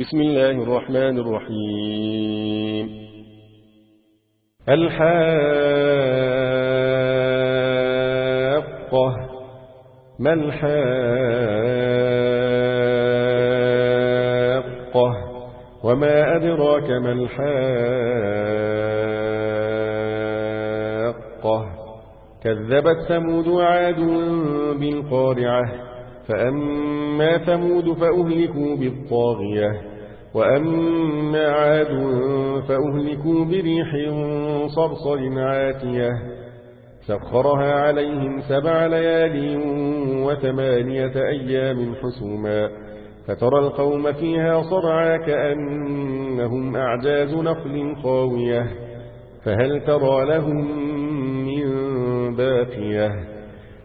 بسم الله الرحمن الرحيم. الحاقة. ما الحاقة؟ وما أدراك ما الحاقة؟ كذبت ثمود وعاد بالقارعة. فأما ثمود فأهلكوا بالطاغية وأما عاد فأهلكوا بريح صرصر عاتية. سخرها عليهم سبع ليال وثمانية أيام حسوما. فترى القوم فيها صرعا كأنهم أعجاز نخل خاوية فهل ترى لهم من باقية؟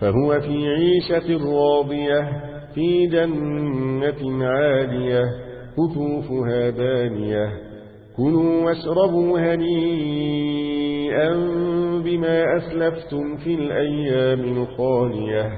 فهو في عيشة راضية في جنة عالية كتوفها دانية. كلوا واشربوا هنيئا بما أسلفتم في الأيام الخالية.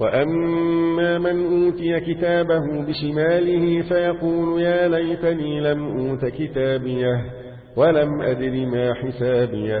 وأما من أوتي كتابه بشماله فيقول يا ليتني لم أوت كتابيه ولم أدر ما حسابيه.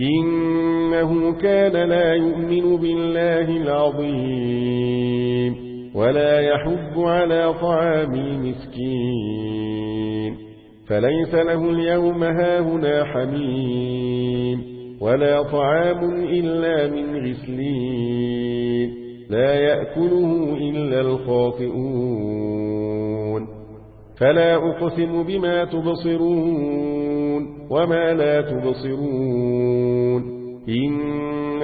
إنه كان لا يؤمن بالله العظيم ولا يحب على طعام مسكين فليس له اليوم هاهنا حميم ولا طعام إلا من غسلين. لا يأكله إلا الخاطئون. فلا أقسم بما تبصرون وما لا تبصرون.